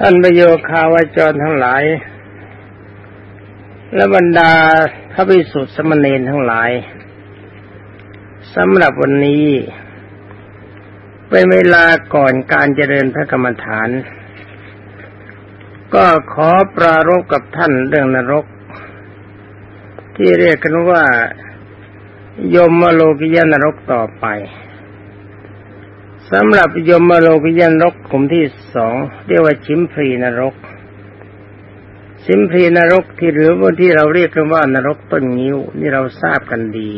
ท่านประโยคาวาจรทั้งหลาย และบรรดาพระภิกษุสมณีทั้งหลายสำหรับวันนี้เป็นเวลาก่อนการเจริญพระกรรมฐาน ก็ขอปรารบกับท่านเรื่องนรก ที่เรียกกันว่ายมโลกิยนรกต่อไป สำหรับยมโลกิยนรกกลุ่มที่สองเรียกว่าชิมพรีนรก ชิมพรีนรกที่หรือว่าที่เราเรียกกันว่านรกต้นงิ้วนี่เราทราบกันดี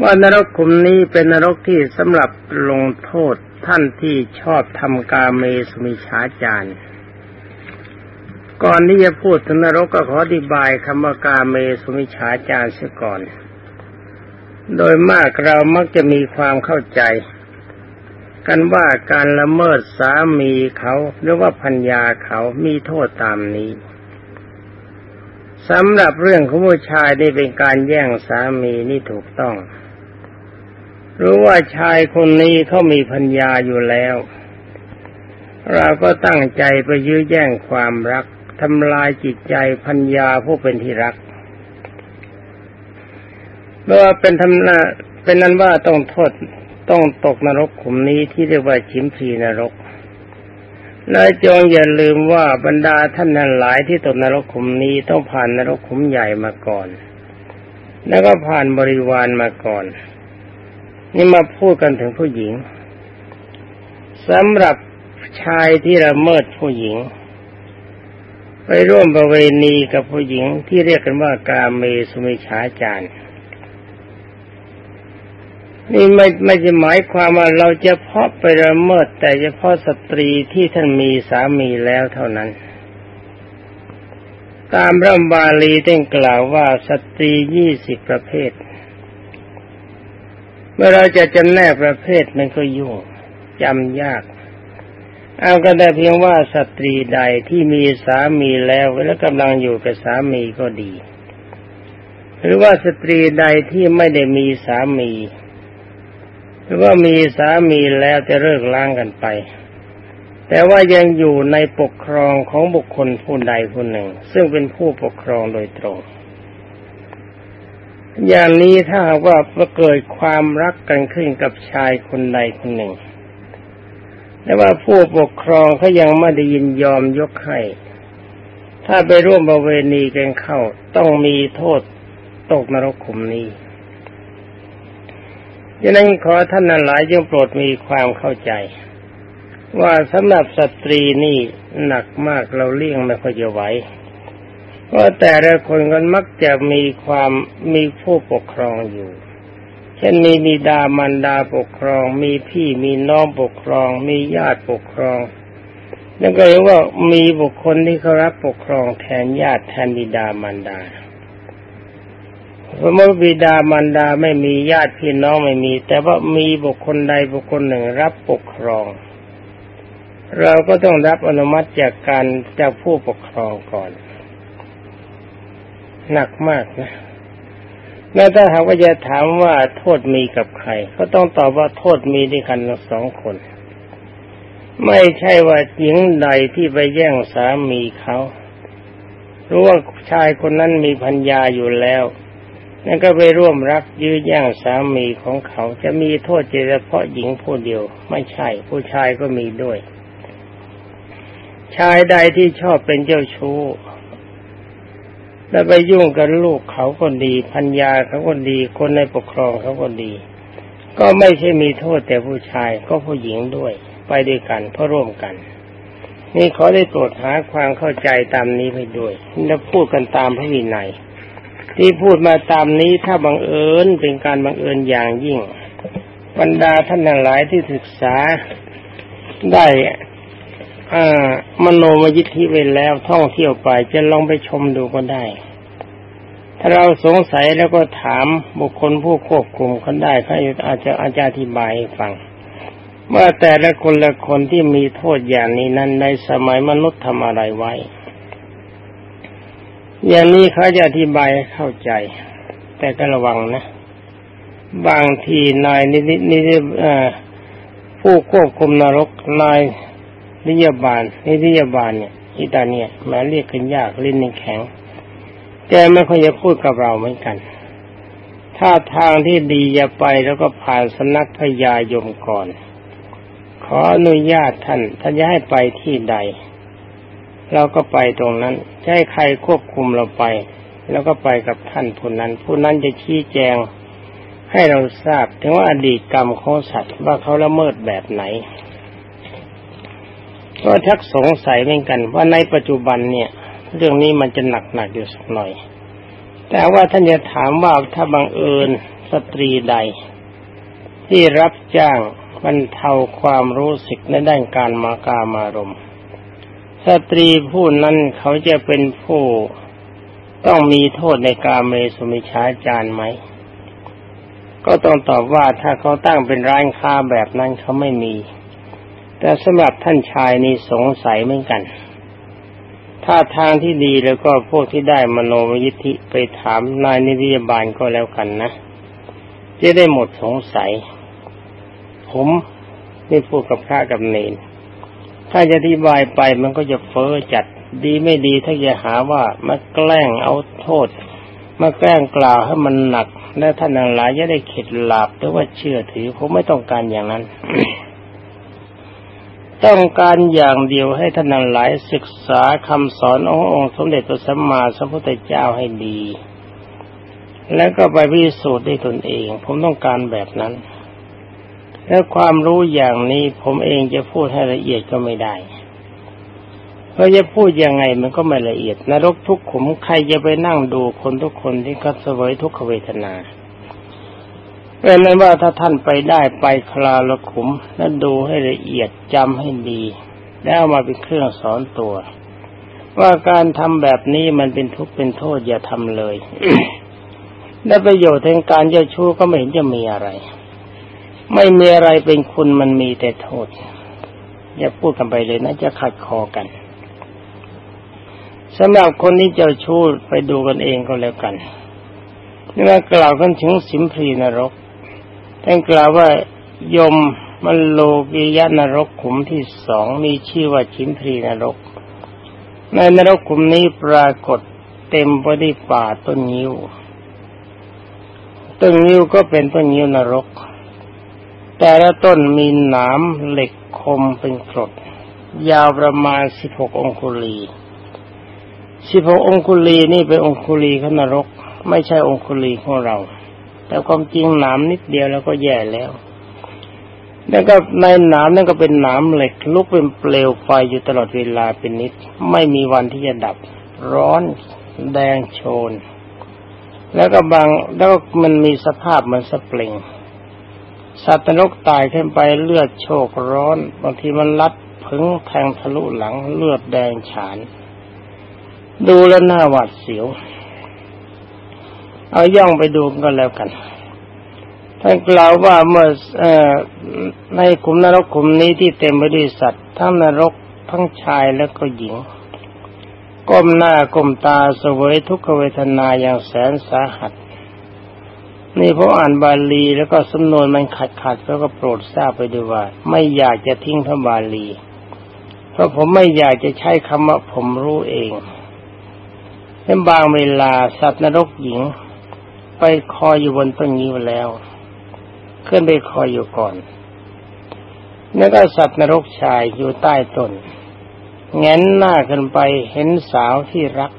ว่านรกกลุ่มนี้เป็นนรกที่สำหรับลงโทษท่านที่ชอบทำกาเมสมิชาจารก่อนที่จะพูดถึงนรกก็ขออธิบายคำว่ากาเมสุมิชาจารเสียก่อน โดยมากเรามักจะมีความเข้าใจ กันว่าการละเมิดสามีเขาหรือว่าพัญญาเขามีโทษตามนี้สำหรับเรื่องของผู้ชายนี่เป็นการแย่งสามีนี่ถูกต้องรู้ว่าชายคนนี้เขามีพัญญาอยู่แล้ว เราก็ตั้งใจไปยื้อแย่งความรักทำลายจิตใจพัญญาผู้เป็นที่รัก เพราะว่าเป็นทำนาเป็นนั้นว่าต้องโทษต้องตกนรกขุมนี้ที่เรียกว่าชิมพีนรกนายจงอย่าลืมว่าบรรดาท่านนั้นหลายที่ตกนรกขุมนี้ต้องผ่านนรกขุมใหญ่มาก่อน แล้วก็ผ่านบริวารมาก่อน นี่มาพูดกันถึงผู้หญิงสำหรับชายที่ละเมิดผู้หญิง ไปร่วมประเวณีกับผู้หญิงที่เรียกกันว่ากาเมสุมิชาจารย์ นี่ไม่ไม่จะหมายความว่าเราจะเพาะไปละเมิดแต่เฉพาะสตรีที่ท่านมีสามีแล้วเท่านั้น ตามพระบาลีได้กล่าวว่าสตรียี่สิบประเภท เมื่อเราจะจำแนกประเภทมันก็ยุ่งจำยากเอาก็ได้เพียงว่าสตรีใดที่มีสามีแล้วและกำลังอยู่กับสามีก็ดี หรือว่าสตรีใดที่ไม่ได้มีสามี หรือว่ามีสามีแล้วจะเลิกล้างกันไป แต่ว่ายังอยู่ในปกครองของบุคคลผู้ใดผู้หนึ่ง ซึ่งเป็นผู้ปกครองโดยตรง อย่างนี้ถ้าว่าเกิดความรักกันขึ้นกับชายคนใดคนหนึ่ง แต่ว่าผู้ปกครองเขายังไม่ได้ยินยอมยกให้ ถ้าไปร่วมบริเวณีกันเข้าต้องมีโทษตกนรกขุมนี้ ดังนั้นขอท่านหลายจงโปรดมีความเข้าใจ ว่าสำหรับสตรีนี่หนักมากเราเลี่ยงไม่ค่อยจะไหวเพราะแต่ละคนก็มักจะมีความมีผู้ปกครองอยู่ เช่นมีมีดามันดาปกครอง มีพี่มีน้องปกครอง มีญาติปกครองแล้วก็เรียกว่ามีบุคคลที่เขารับปกครองแทนญาติแทนบิดามันดา สมมติบิดามารดาไม่มีญาติพี่น้องไม่มี แต่ว่ามีบุคคลใดบุคคลหนึ่งรับปกครอง เราก็ต้องรับอนุมัติจากการจากผู้ปกครองก่อน หนักมากนะแม้ถ้าหากว่าจะถามว่าโทษมีกับใคร ก็ต้องตอบว่าโทษมีด้วยกันสองคน ไม่ใช่ว่าหญิงใดที่ไปแย่งสามีเขารู้ว่าชายคนนั้นมีพัญญาอยู่แล้ว นั่นก็ไปร่วมรักยื้อแย่งสามีของเขาจะมีโทษเฉพาะหญิงผู้เดียว ไม่ใช่ ผู้ชายก็มีด้วย ชายใดที่ชอบเป็นเจ้าชู้แล้วไปยุ่งกับลูกเขาคนดีพัญญาเขาคนดี คนในปกครองเขาคนดี ก็ไม่ใช่มีโทษแต่ผู้ชายก็ผู้หญิงด้วย ไปด้วยกันเพราะร่วมกัน นี่ขอได้ตรวจหาความเข้าใจตามนี้ไปด้วยแล้วพูดกันตามพระวินัย ที่พูดมาตามนี้ถ้าบังเอิญเป็นการบังเอิญอย่างยิ่ง บรรดาท่านหลายที่ศึกษาได้มโนมยิทธิไว้แล้วท่องเที่ยวไปจะลองไปชมดูก็ได้ ถ้าเราสงสัยแล้วก็ถามบุคคลผู้ควบคุมเขาได้เขาอาจจะอาจารย์อธิบายให้ฟังว่าแต่ละคนละคนที่มีโทษอย่างนี้นั้นในสมัยมนุษย์ทำอะไรไว้ อย่างนี้เขาจะอธิบายให้เข้าใจ แต่ก็ระวังนะ บางทีนายนิดนิดผู้ควบคุมนรกนายนิยบาลนินิยบาลเนี่ยอิตาเนี่ยแม้เรียกกันยากลิ้นนแข็งแกไม่ค่อยจะพูดกับเราเหมือนกัน ถ้าทางที่ดีจะไปแล้วก็ผ่านสำนักพญายมก่อน ขออนุญาตท่านท่านจะให้ไปที่ใด เราก็ไปตรงนั้นจะให้ใครควบคุมเราไป แล้วก็ไปกับท่านผู้นั้น ผู้นั้นจะชี้แจงให้เราทราบถึงว่าอดีตกรรมของสัตว์ว่าเขาละเมิดแบบไหนก็ชักสงสัยเหมือนกัน ว่าในปัจจุบันเนี่ย เรื่องนี้มันจะหนักหนักอยู่สักหน่อย แต่ว่าท่านจะถามว่าถ้าบังเอิญสตรีใด ที่รับจ้างบรรเทาความรู้สึกในด้านการมากามารม สตรีผู้นั้นเขาจะเป็นผู้ต้องมีโทษในการเมสุมิชาจารไหม ก็ต้องตอบว่าถ้าเขาตั้งเป็นร้านค้าแบบนั้นเขาไม่มี แต่สำหรับท่านชายนี่สงสัยเหมือนกัน ถ้าทางที่ดีแล้วก็พวกที่ได้มโนวิธิไปถามนายนิติบาลก็แล้วกันนะ จะได้หมดสงสัย ผมไม่พูดกับพระกับเนน ถ้าจะอธิบายไปมันก็จะเฟ้อจัดดีไม่ดีถ้าจะหาว่ามาแกล้งเอาโทษ มาแกล้งกล่าวให้มันหนัก และท่านนังหลายจะได้เข็ดหลาบหรือว่าเชื่อถือผมไม่ต้องการอย่างนั้น ต้องการอย่างเดียวให้ท่านนังหลายศึกษาคำสอนองค์องค์สมเด็จพระสัมมาสัมพุทธเจ้าให้ดี แล้วก็ไปพิสูจน์ด้วยตนเอง ผมต้องการแบบนั้น และความรู้อย่างนี้ผมเองจะพูดให้ละเอียดก็ไม่ได้เพราะจะพูดยังไงมันก็ไม่ละเอียด นรกทุกขุมใครจะไปนั่งดูคนทุกคนที่เขาเสวยทุกขเวทนาเป็นนั้นว่าถ้าท่านไปได้ไปคลาละขุมแล้วดูให้ละเอียดจำให้ดี แล้วมาเป็นเครื่องสอนตัว ว่าการทำแบบนี้มันเป็นทุกข์เป็นโทษอย่าทำเลยและประโยชน์ทางการเจ้าชู้ก็ไม่เห็นจะมีอะไร ไม่มีอะไรเป็นคุณมันมีแต่โทษ อย่าพูดกันไปเลยนะจะขัดคอกันสำหรับคนที่เจ้าชู้ไปดูกันเองก็แล้วกันนี่ว่ากล่าวกันถึงสิมพรีนรกท่านกล่าวว่ายมมันโลกิยนรกขุมที่สองมีชื่อว่าชิมพรีนรก ในนรกขุมนี้ปรากฏเต็มไปด้วยป่าต้นงิ้วต้นงิ้วก็เป็นต้นงิ้วนรก แต่ละต้นมีหนามเหล็กคมเป็นกรด ยาวประมาณสิบหกองคุลีสิบหกองคุลีนี่เป็นองคุลีขนรก ไม่ใช่องคุลีของเรา แต่ความจริงหนามนิดเดียวแล้วก็แย่แล้วแล้วก็ในหนามนั่นก็เป็นหนามเหล็กลุกเป็นเปลวไฟอยู่ตลอดเวลาเป็นนิด ไม่มีวันที่จะดับ ร้อนแดงโชน แล้วก็บางแล้วมันมีสภาพเหมือนสปริง สัตว์นรกตายขึ้นไปเลือดโชกร้อนบางทีมันลัดผึงแทงทะลุหลังเลือดแดงฉาน ดูแล้วน่าหวาดเสียว เอาย่องไปดูก็แล้วกันท่านกล่าวว่าเมื่ออในขุมนรกขุมนี้ที่เต็มไปด้วยสัตว์ ทั้งนรกทั้งชายและก็หญิง ก้มหน้าก้มตาสวยทุกขเวทนาอย่างแสนสาหัส นี่เพออ่านบาลีแล้วก็สำนวนมันขัดขัดแล้วก็โปรดทราบไปด้วยว่า ไม่อยากจะทิ้งพระบาลี เพราะผมไม่อยากจะใช้คำว่าผมรู้เองเช่นบางเวลาสัตว์นรกหญิง ไปคอยอยู่บนต้นนี้แล้ว ขึ้นไปคอยอยู่ก่อนแล้วก็สัตว์นรกชายอยู่ใต้ต้นแงนหน้าขึ้นไปเห็นสาวที่รัก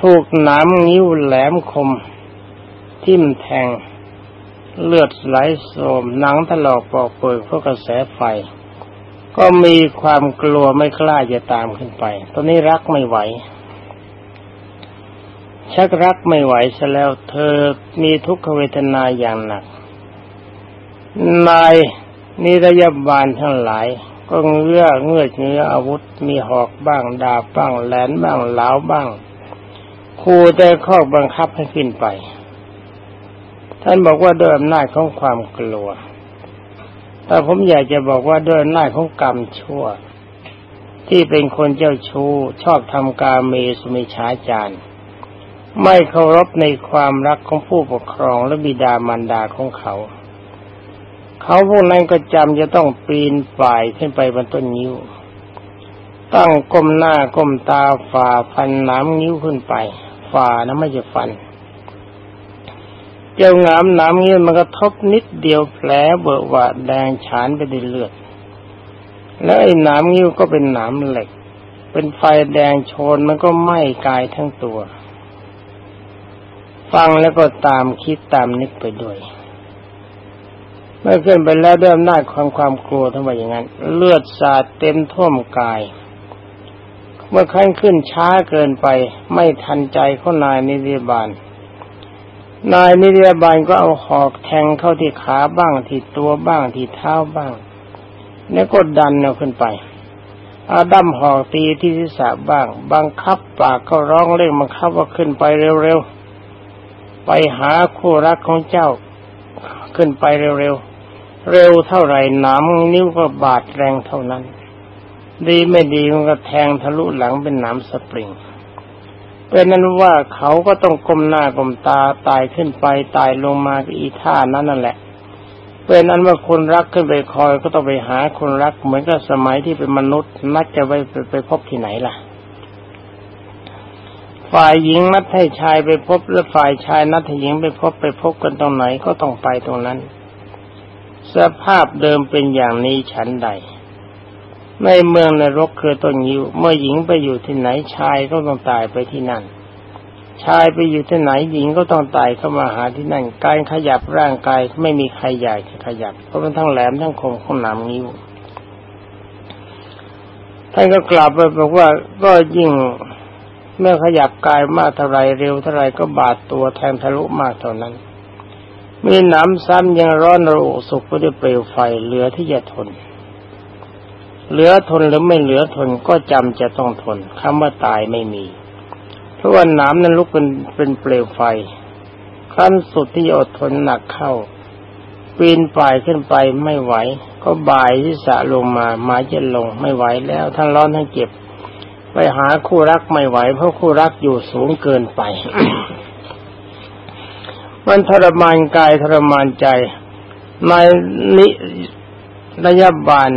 ถูกหนามงิ้วแหลมคม ทิ่มแทงเลือดไหลโสมหนังถลอกปอกเปิดเพราะกระแสไฟ ก็มีความกลัวไม่กล้าจะตามขึ้นไป ตอนนี้รักไม่ไหว ชักรักไม่ไหวซะแล้ว เธอมีทุกขเวทนาอย่างหนัก นายนิรยาบาลทั้งหลาย ก็เงื้อเงื้อเงื้ออาวุธ มีหอกบ้างดาบบ้างแหลนบ้างเหลาบ้างคูแต่ข้อบังคับให้ขึ้นไป ท่านบอกว่าด้วยอำนาจของความกลัว แต่ผมอยากจะบอกว่าด้วยหน้าของกรรมชั่ว ที่เป็นคนเจ้าชู้ชอบทำกาเมสุมิชาจารไม่เคารพในความรักของผู้ปกครองและบิดามารดาของเขา เขาพวกนั้นก็จำจะต้องปีนป่ายขึ้นไปบนต้นนิ้ว ตั้งก้มหน้าก้มตาฝ่าฟันน้ำนิ้วขึ้นไป ฝ่านะไม่จะฟัน เจ้างามน้ำนิ้วมันก็ทบนิดเดียวแผลเบิกว่าแดงฉานไปด้วยเลือด แล้วไอ้น้ำนิ้วก็เป็นน้ำเหล็ก เป็นไฟแดงโชนมันก็ไหม้กายทั้งตัว ฟังแล้วก็ตามคิดตามนึกไปด้วยเมื่อขึ้นไปแล้วด้วยอำนาจความความกลัวทั้งหมดอย่างนั้น เลือดสาดเต็มท่วมกาย เมื่อขั้นขึ้นช้าเกินไป ไม่ทันใจเขานายนิติบาล นายนิติบาลก็เอาหอกแทงเข้าที่ขาบ้างที่ตัวบ้างที่เท้าบ้าง แล้วก็ดันเอาขึ้นไปอาดัมหอกตีที่ศีรษะบ้าง บังคับปากก็ร้องเร่งบังคับว่าขึ้นไปเร็วๆ ไปหาคู่รักของเจ้า ขึ้นไปเร็วๆ เร็วเท่าไหรหนามนิ้วก็บาดแรงเท่านั้น ดีไม่ดีมันก็แทงทะลุหลังเป็นหนามสปริง เป็นนั้นว่าเขาก็ต้องก้มหน้าก้มตาตายขึ้นไปตายลงมาอีท่านั้นนั่นแหละเป็นนั้นว่าคนรักขึ้นไปคอยก็ต้องไปหาคนรักเหมือนกับสมัยที่เป็นมนุษย์นัดจะไปไปพบที่ไหนล่ะ ฝ่ายหญิงนัดให้ชายไปพบหรือฝ่ายชายนัดให้หญิงไปพบไปพบกันตรงไหนก็ต้องไปตรงนั้น สภาพเดิมเป็นอย่างนี้ฉันใด ในเมืองนรกคือต้นยิวเมื่อหญิงไปอยู่ที่ไหนชายก็ต้องตายไปที่นั่น ชายไปอยู่ที่ไหนหญิงก็ต้องตายเข้ามาหาที่นั่น การขยับร่างกายไม่มีใครใหญ่จะขยับ เพราะมันทั้งแหลมทั้งคมของหนามนิ้วท่านก็กลับไปบอกว่าก็ยิ่งเมื่อขยับกายมากเท่าไรเร็วเท่าไรก็บาดตัวแทงทะลุมากเท่านั้น มีหนำซ้ำยังร้อนระอุสุกไปด้วยเปลวไฟเหลือที่จะทน เหลือทนหรือไม่เหลือทนก็จำจะต้องทนคำว่าตายไม่มี เพราะว่าน้ำนั้นลุกเป็นเป็นเปลวไฟขั้นสุดที่อดทนหนักเข้าปีนป่ายขึ้นไปไม่ไหว ก็บ่ายที่สะลงมาหมายจะลงไม่ไหวแล้วทั้งร้อนทั้งเจ็บ ไปหาคู่รักไม่ไหว เพราะคู่รักอยู่สูงเกินไป มันทรมานกายทรมานใจในนิระยะบาน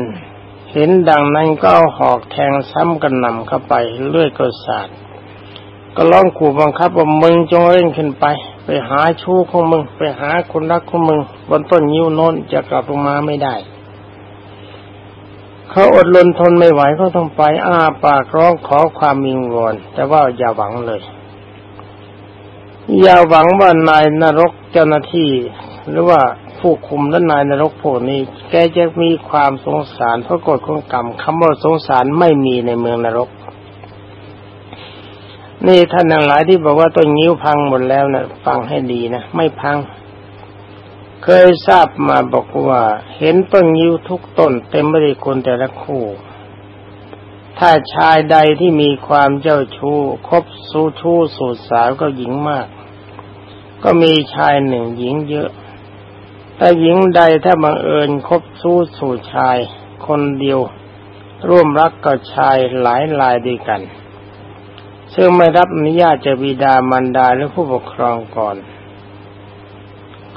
เห็นดังนั้นก็เอาหอกแทงซ้ำกันนำเข้าไปเลื่อยก็สาดก็ร้องขู่บังคับว่ามึงจงเร่งขึ้นไป ไปหาชู้ของมึง ไปหาคนรักของมึง บนต้นยิ้วโน้นจะกลับลงมาไม่ได้ เขาอดรนทนไม่ไหวเขาต้องไปอ้าปากร้องขอความมิงวอนแต่ว่าอย่าหวังเลย อย่าหวังว่านายนรกเจ้าหน้าที่หรือว่า ผู้คุมและนายนรกพวกนี้ แกจะมีความสงสารเพราะกฎของกรรมคำว่าสงสารไม่มีในเมืองนรก นี่ท่านทั้งหลายที่บอกว่าต้นงิ้วพังหมดแล้วนะฟังให้ดีนะไม่พัง เคยทราบมาบอกว่า เห็นต้นงิ้วทุกต้น เต็มไปด้วยคนแต่ละคู่ ถ้าชายใดที่มีความเจ้าชู้คบสู้ชู้สูดสาวก็หญิงมาก ก็มีชายหนึ่งหญิงเยอะ แต่หญิงใดถ้าบังเอิญคบสู้สู่ชาย คนเดียว ร่วมรักกับชายหลายลายด้วยกัน ซึ่งไม่รับอนุญาตจากบิดามารดาหรือผู้ปกครองก่อน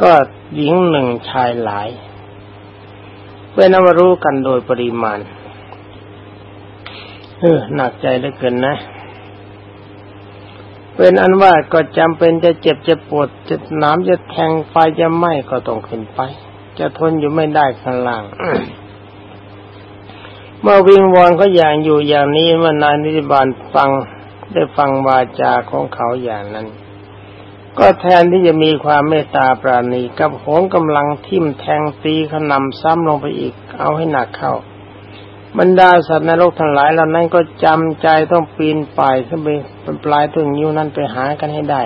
ก็หญิงหนึ่งชายหลายเป็นนวรู้กันโดยปริมาณ เออหนักใจเหลือเกินนะ เป็นอันว่าก็จำเป็นจะเจ็บจะปวดจะน้ำจะแทงไฟจะไหม้ก็ต้องขึ้นไป จะทนอยู่ไม่ได้ข้างล่างเมื่อวิงวอนเขาอย่างอยู่อย่างนี้เมื่อนายนิติบาลฟังได้ฟังวาจาของเขาอย่างนั้น ก็แทนที่จะมีความเมตตาปราณีกับโหงกำลังทิ่มแทงตีขนำซ้ำลงไปอีก เอาให้หนักเข้า บรรดาสัตว์ในโลกทั้งหลายเหล่านั้นก็จำใจต้องปีนป่ายขึ้นไปเป็นปลายต้นนิ้วนั้นไปหากันให้ได้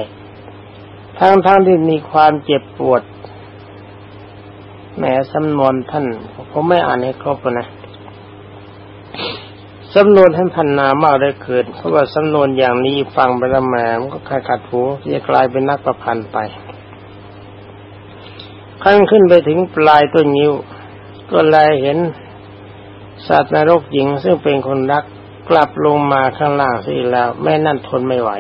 ทั้งทั้งที่มีความเจ็บปวดแม้สำนวนท่านผมไม่อ่านให้ครบนะสำนวนท่านพันนามากเลยเกิดเพราะว่าสำนวนอย่างนี้ฟังไปล้วแหมมันก็ขาดขัดหูจะกลายเป็นนักประพันธ์ไปขั้นขึ้นไปถึงปลายต้นนิ้ว ก็เลยเห็น สัตว์นรกหญิงซึ่งเป็นคนรักกลับลงมาข้างล่างสิแล้ว แม่นั่นทนไม่ไหว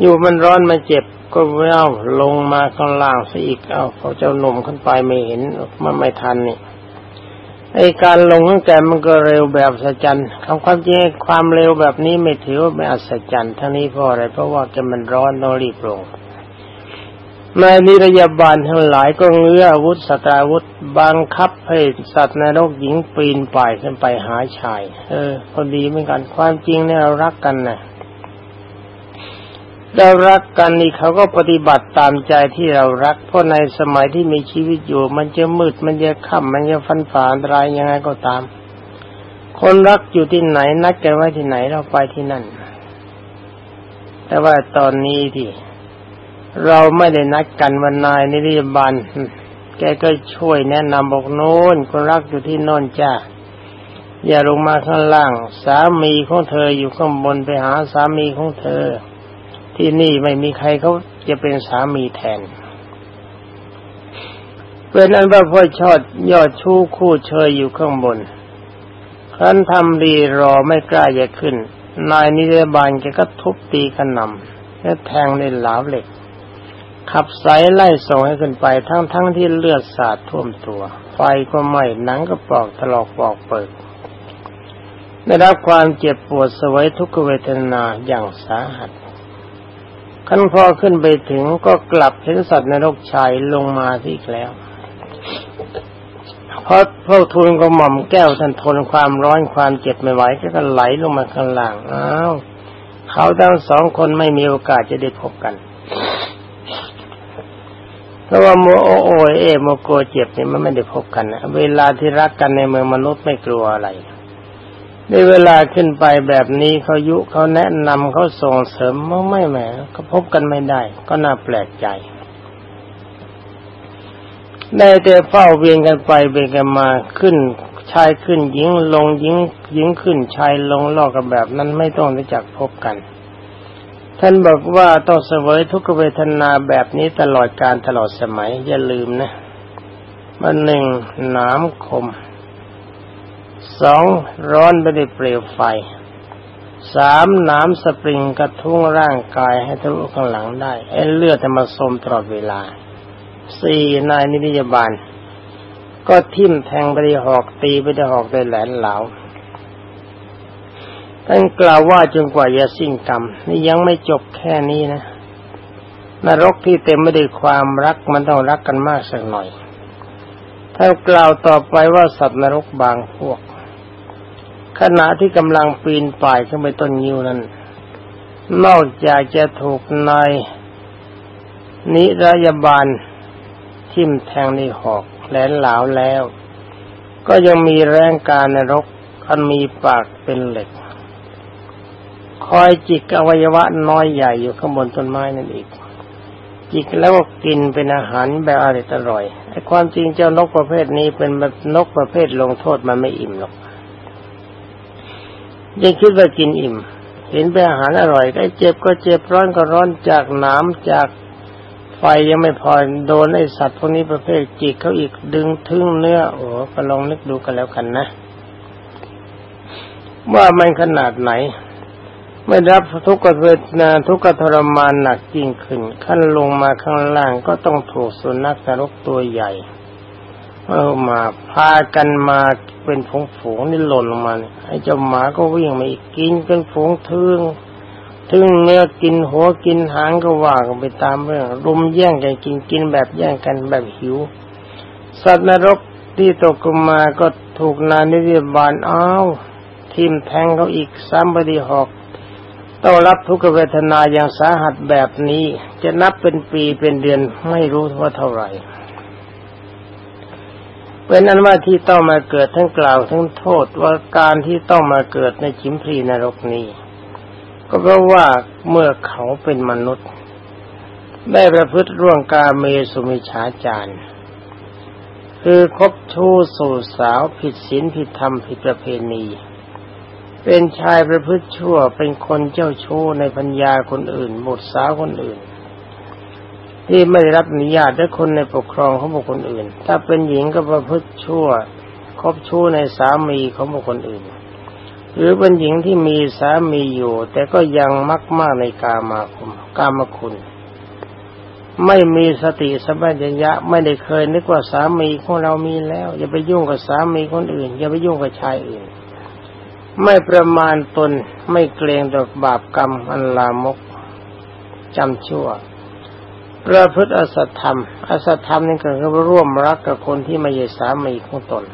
อยู่มันร้อนมันเจ็บก็แววลงมาข้างล่างซะอีกเอ้าเขาเจ้าหนุ่มขึ้นไปไม่เห็นมันไม่ทันนี่ไอการลงของแกมันก็เร็วแบบสัจจันคำความจริงความเร็วแบบนี้ไม่ถือว่าไม่อัศจรรย์ทั้งนี้เพราะอะไรเพราะว่าแกมันร้อนต้องรีบลง นายนิรยาบาลทั้งหลายก็เงื้ออาวุธสตาวุธบังคับให้สัตว์ในโลกหญิงปีนป่ายขึ้นไปหาชาย เออพอดีเหมือนกันความจริงเนี่ยเรารักกันนะเรารักกันนี่เขาก็ปฏิบัติตามใจที่เรารัก เพราะในสมัยที่มีชีวิตอยู่ มันจะมืดมันจะค่ำมันจะฟันฝ่าอันตรายยังไงก็ตาม คนรักอยู่ที่ไหนนัดกันไว้ที่ไหนเราไปที่นั่น แต่ว่าตอนนี้ที่ เราไม่ได้นัดกันวันนายนิริบาลแกก็ช่วยแนะนำบอกโน้นคนรักอยู่ที่โน่นจ้าอย่าลงมาข้างล่าง สามีของเธออยู่ข้างบนไปหาสามีของเธอ ที่นี่ไม่มีใครเขาจะเป็นสามีแทนเป็นอันว่าพ่อชอดยอดชู้คู่เชยอยู่ข้างบนครั้นทำดีรอไม่กล้าจะขึ้น นายนิรบาลแกก็ทุบตีขนำและแทงในหลาวเหล็ก ขับสายไล่ส่งให้ขึ้นไปทั้งทั้งที่เลือดสาดท่วมตัว ไฟก็ไหม้หนังก็ปอกถลอกปอกเปิดได้รับความเจ็บปวดสวยทุกเวทนาอย่างสาหัสขั้นพอขึ้นไปถึงก็กลับเห็นสัตว์ในโลกชายลงมาที่แล้วเพราะพวกทูลก็หม่อมแก้วท่านทนความร้อนความเจ็บไม่ไหวก็ไหลลงมาข้างล่างอ้าวเขาทั้งสองคนไม่มีโอกาสจะได้พบกัน เพราะว่าโมโอโอเอโมโกเจ็บเนี่ยมันไม่ได้พบกันนะเวลาที่รักกันในเมืองมนุษย์ไม่กลัวอะไรในเวลาขึ้นไปแบบนี้เขายุเขาแนะนำเขาส่งเสริมมันไม่แหมก็พบกันไม่ได้ ก็น่าแปลกใจได้แต่เฝ้าเวียนกันไปเวียนกันมาขึ้นชายขึ้นหญิงลงหญิงหญิงขึ้นชายลงลอกกันแบบนั้นไม่ต้องรู้จักพบกัน ท่านบอกว่าต้องเสวยทุกเวทนาแบบนี้ตลอดการตลอดสมัย อย่าลืมนะมันหนึ่งหนามคมสองร้อนไปด้วยเปลวไฟสามน้ำสปริงกระทุ้งร่างกายให้ทะลุข้างหลังได้ไอ้เลือดจะมาสมตลอดเวลาสี่นายนิยบาล ก็ทิ่มแทงไปได้หอกตีไปได้หอกได้แหลนเหลา ท่านกล่าวว่าจนกว่าจะสิ้นกรรมนี่ยังไม่จบแค่นี้นะนรกที่เต็มไม่ด้วยความรักมันต้องรักกันมากสักหน่อยท่านกล่าวต่อไปว่าสัตว์นรกบางพวก ขณะที่กำลังปีนป่ายขึ้นไปต้นยิวนั้น นอกจากจะถูกนายนิรยาบาลทิ่มแทงในหอกแหลนหลาวแล้ว ก็ยังมีแรงการนรกอันมีปากเป็นเหล็ก คอยจิกอวัยวะน้อยใหญ่อยู่ข้างบนต้นไม้นั่นอีก จิกแล้วก็กินเป็นอาหารแบบอร่อยอร่อยไอ้ความจริงเจ้านกประเภทนี้เป็นนกประเภทลงโทษมันไม่อิ่มหรอกยังคิดว่ากินอิ่ม เห็นเป็นอาหารอร่อยไอ้เจ็บก็เจ็บร้อนก็ร้อนจากน้ำจากไฟยังไม่พอโดนไอสัตว์พวกนี้ประเภทจิกเขาอีกดึงทึ่งเนื้อโอ้ก็ลองนึกดูกันแล้วกันนะ ว่ามันขนาดไหน ไม่รับทุกขเวทนาทุกขทรมานหนักยิ่งขึ้น ขั้นลงมาข้างล่างก็ต้องถูกสุนัขนรกตัวใหญ่เอามาพากันมาเป็นผงฝูงนี่หล่นลงมาไอ้เจ้าหมาก็วิ่งมาอีกกินเป็นฝูงทึ่งทึ่งเนื้อกินหัวกินหางก็ว่ากันไปตามเรื่องรุมแย่งกันกินกินแบบแย่งกันแบบหิว สัตว์นรกที่ตกมาก็ถูกนานิริบาลอ้าวทิมแทงเขาอีกซ้ำไปดีหอก ต้องรับทุกเวทนาอย่างสาหัสแบบนี้ จะนับเป็นปีเป็นเดือนไม่รู้ว่าเท่าไหร่เป็นนั้นว่าที่ต้องมาเกิดทั้งกล่าวทั้งโทษว่าการที่ต้องมาเกิดในชิมพรีนรกนี้ ก็เพราะว่าเมื่อเขาเป็นมนุษย์ ได้ประพฤติร่วงกาเมสุมิชาจารคือคบชู้สู่สาวผิดศีลผิดธรรมผิดประเพณี เป็นชายประพฤติชั่ว เป็นคนเจ้าชู้ในพัญญาคนอื่นบุตรสาวคนอื่น ที่ไม่ได้รับอนุญาตและคนในปกครองของบุคคลอื่น ถ้าเป็นหญิงก็ประพฤติชั่ว คบชู้ในสามีของบุคคลอื่น หรือเป็นหญิงที่มีสามีอยู่ แต่ก็ยังมักมากในกามาคุมกามคุณ ไม่มีสติสัมปชัญญะไม่ได้เคยนึกว่าสามีของเรามีแล้ว อย่าไปยุ่งกับสามีคนอื่น อย่าไปยุ่งกับชายอื่น ไม่ประมาณตนไม่เกรงต่อบาปกรรมอันลามกจำชั่ว ประพฤติอสัตธรรม อสัตธรรมนี่ก็คือร่วมรักกับคนที่ไม่ใช่สามีของตน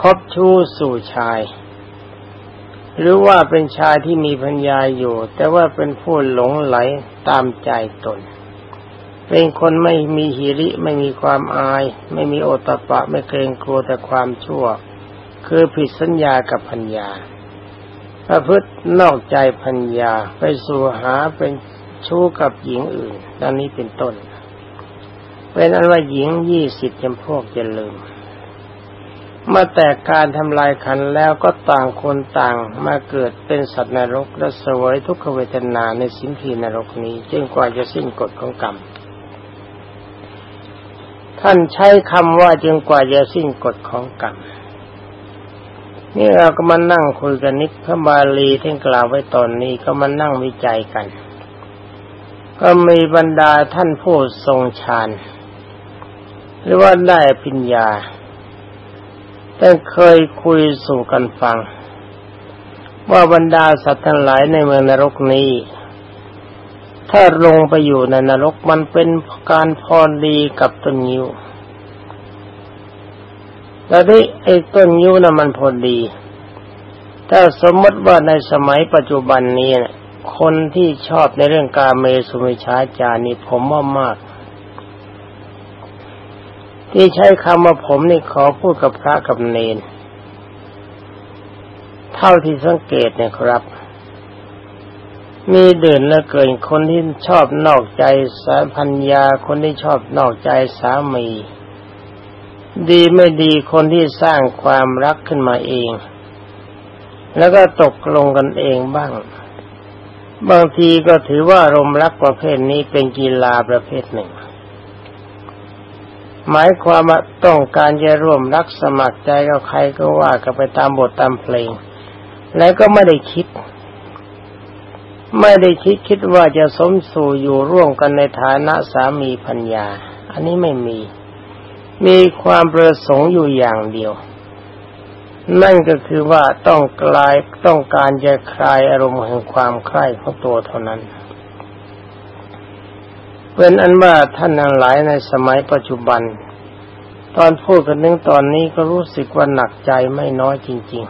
คบชู้สู่ชาย หรือว่าเป็นชายที่มีพัญญาอยู่ แต่ว่าเป็นผู้หลงไหลตามใจตน เป็นคนไม่มีหิริไม่มีความอาย ไม่มีโอตปะไม่เกรงกลัวแต่ความชั่ว คือผิดสัญญากับพัญญาประพฤตินอกใจพัญญาไปสู่หาเป็นชู้กับหญิงอื่นดังนี้เป็นต้น เป็นอันว่าหญิงยี่สิบจำพวกจะลืมเมื่อแต่การทำลายขันแล้วก็ต่างคนต่างมาเกิดเป็นสัตว์นรกและสวยทุกขเวทนาในสินทีนรกนี้จนกว่าจะสิ้นกฎของกรรม ท่านใช้คำว่าจนกว่าจะสิ้นกฎของกรรม นี่เราก็มานั่งคุยกันนิดพระบาลีที่กล่าวไว้ตอนนี้ก็มานั่งวิจัยกัน ก็มีบรรดาท่านผู้ทรงฌานหรือว่าได้ปัญญาแต่เคยคุยสู่กันฟัง ว่าบรรดาสัตว์ทั้งหลายในเมืองนรกนี้ ถ้าลงไปอยู่ในนรกมันเป็นการพอดีกับต้นยิว แต่ที่ไอ้ต้นยิวนะ่ะมันพอดี ถ้าสมมติว่าในสมัยปัจจุบันนี้นะคนที่ชอบในเรื่องการเมสุมิชาจานี่ผมว่ามาก ที่ใช้คำว่าผมนี่ขอพูดกับพระกับเนน เท่าที่สังเกตเนี่ยครับมีเดินและเกินคนที่ชอบนอกใจสาพัญญาคนที่ชอบนอกใจสามี ดีไม่ดีคนที่สร้างความรักขึ้นมาเอง แล้วก็ตกลงกันเองบ้าง บางทีก็ถือว่ารมรักประเภทนี้เป็นกีฬาประเภทหนึ่ง หมายความว่าต้องการจะร่วมรักสมัครใจกับใครก็ว่ากันไปตามบทตามเพลง แล้วก็ไม่ได้คิด ไม่ได้คิดคิดว่าจะสมสู่อยู่ร่วมกันในฐานะสามีพัญญา อันนี้ไม่มี มีความประสงค์อยู่อย่างเดียว นั่นก็คือว่าต้องกลายต้องการจะคลายอารมณ์แห่งความใคร่ของตัวเท่านั้น เป็นอันว่าท่านทั้งหลายในสมัยปัจจุบัน ตอนพูดกันนึงตอนนี้ก็รู้สึกว่าหนักใจไม่น้อยจริง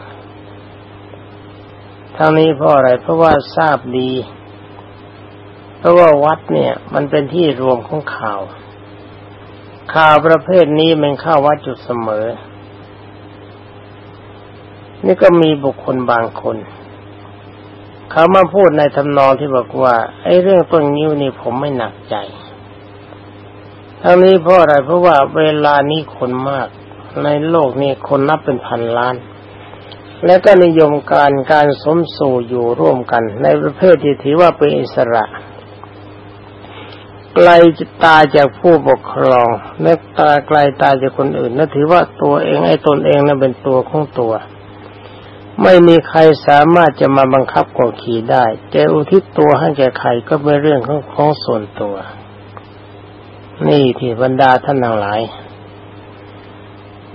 ๆ ทั้งนี้เพราะอะไรเพราะว่าทราบดี เพราะว่าวัดเนี่ย มันเป็นที่รวมของข่าว ข่าวประเภทนี้มันเข้าวัดจุดเสมอ นี่ก็มีบุคคลบางคน เขามาพูดในทำนองที่บอกว่าไอ้เรื่องต้นนิ้วนี่ผมไม่หนักใจทั้งนี้เพราะอะไรเพราะว่าเวลานี้คนมาก ในโลกนี้คนนับเป็นพันล้าน และก็นิยมการการสมสู่อยู่ร่วมกัน ในประเภทที่ถือว่าเป็นอิสระ ไกลจะตาจากผู้ปกครองและตาไกลตาจากคนอื่นนั่นถือว่าตัวเองไอ้ตนเองนั้นเป็นตัวของตัว ไม่มีใครสามารถจะมาบังคับกดขี่ได้จะอุทิศตัวให้แก่ใครก็เป็นเรื่องของของส่วนตัว นี่ที่บรรดาท่านทั้งหลาย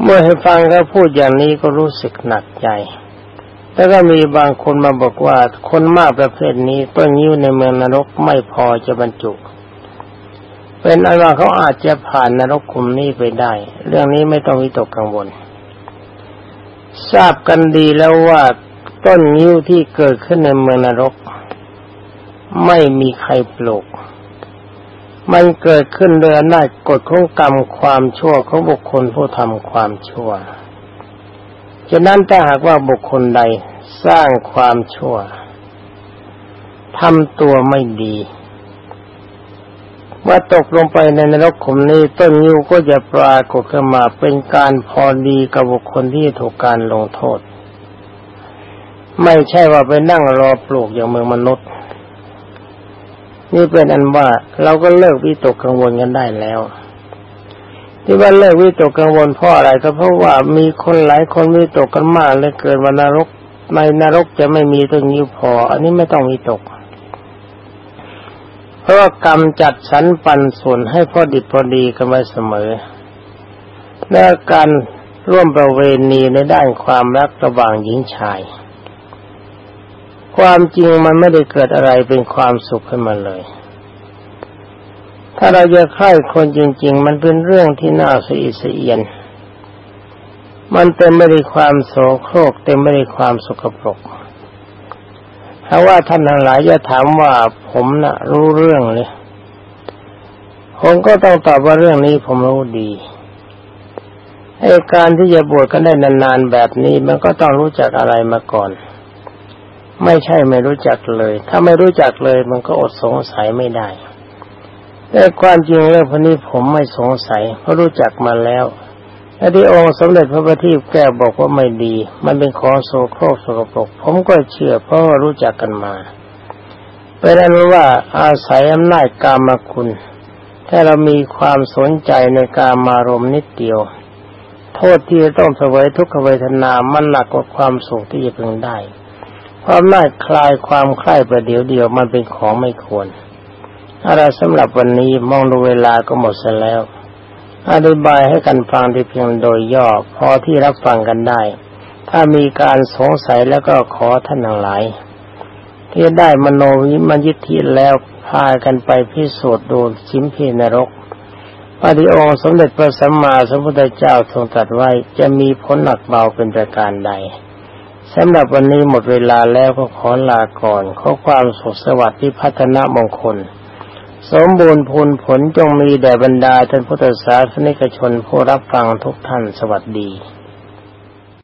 เมื่อให้ฟังเขาพูดอย่างนี้ก็รู้สึกหนักใจแต่ก็มีบางคนมาบอกว่าคนมากประเภทนี้ต้นยิ้วในเมืองนรกไม่พอจะบรรจุเเป็นอันว่าเขาอาจจะผ่านนรกคุมนี้ไปได้ เรื่องนี้ไม่ต้องวิตกกังวล ทราบกันดีแล้วว่าต้นนิ้วที่เกิดขึ้นในเมืองนรก ไม่มีใครปลูก มันเกิดขึ้นโดยอำนาจกฎของกรรมความชั่วของบุคคลผู้ทำความชั่วฉะนั้นถ้าหากว่าบุคคลใดสร้างความชั่วทำตัวไม่ดี ว่าตกลงไปในนรกขุมนี้ต้นยิวก็จะปรากฏขึ้นมาเป็นการพอดีกับบุคคลที่ถูกการลงโทษ ไม่ใช่ว่าไปนั่งรอปลูกอย่างเมืองมนุษย์ นี่เป็นอันว่าเราก็เลิกวิตกกังวลกันได้แล้ว ที่ว่าเลิกวิตกกังวลเพราะอะไรก็เพราะว่ามีคนหลายคนวิตกกันมากเลยเกิดวันนรกในนรกจะไม่มีต้นยิวพอ อันนี้ไม่ต้องวิตก พราะกรรมจัดสรรปันส่วนให้พอดิบพอดีกันไว้เสมอและการร่วมประเวณีในด้านความรักระหว่างหญิงชาย ความจริงมันไม่ได้เกิดอะไรเป็นความสุขขึ้นมาเลย ถ้าเราจะใคร่คนจริง ๆ มันเป็นเรื่องที่น่าสะอิดสะเอียน มันเต็มไม่ได้ความโสโครกเต็มไม่ได้ความสกปรก ถ้าว่าท่านทั้งหลายจะถามว่าผมนะ่ะ รู้เรื่องเลยผมก็ต้องตอบว่าเรื่องนี้ผมรู้ดีไอ้การที่จะบวชกันได้นานๆแบบนี้ มันก็ต้องรู้จักอะไรมาก่อน ไม่ใช่ไม่รู้จักเลย ถ้าไม่รู้จักเลย มันก็อดสงสัยไม่ได้แต่ความจริงเรื่องพวกนี้ผมไม่สงสัยเพราะรู้จักมาแล้ว และที่องค์สมเด็จพระบัณฑิตแก้บอกว่าไม่ดี มันเป็นของโสโครกสกปรก ผมก็เชื่อเพราะว่ารู้จักกันมาเป็นว่าอาศัยอำนาจกามาคุณ ถ้าเรามีความสนใจในการมารมนิดเดียว โทษที่จะต้องเสวยทุกขเวทนามันหนักกว่าความสุขที่จะพึงได้ความน่าคลายความคลายประเดี๋ยวเดียวมันเป็นของไม่ควรอะไรสำหรับวันนี้มองดูเวลาก็หมดเสแล้ว อธิบายให้กันฟังที่เพียงโดยย่อพอที่รับฟังกันได้ ถ้ามีการสงสัยแล้วก็ขอท่านทั้งหลาย ที่ได้มโนวิมยิทธิแล้วพากันไปพิสูจน์ดูสิมพีนรกพระที่องค์สมเด็จพระสัมมาสัมพุทธเจ้าทรงตรัสไว้จะมีผลหนักเบาเป็นประการใดสำหรับวันนี้หมดเวลาแล้วก็ขอลาก่อน ขอความสุขสวัสดิ์ที่พัฒนามงคล สมบูรณ์พูนผลจงมีแด่บรรดาท่านพุทธศาสนิกชนผู้รับฟังทุกท่านสวัสดี